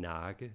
nakke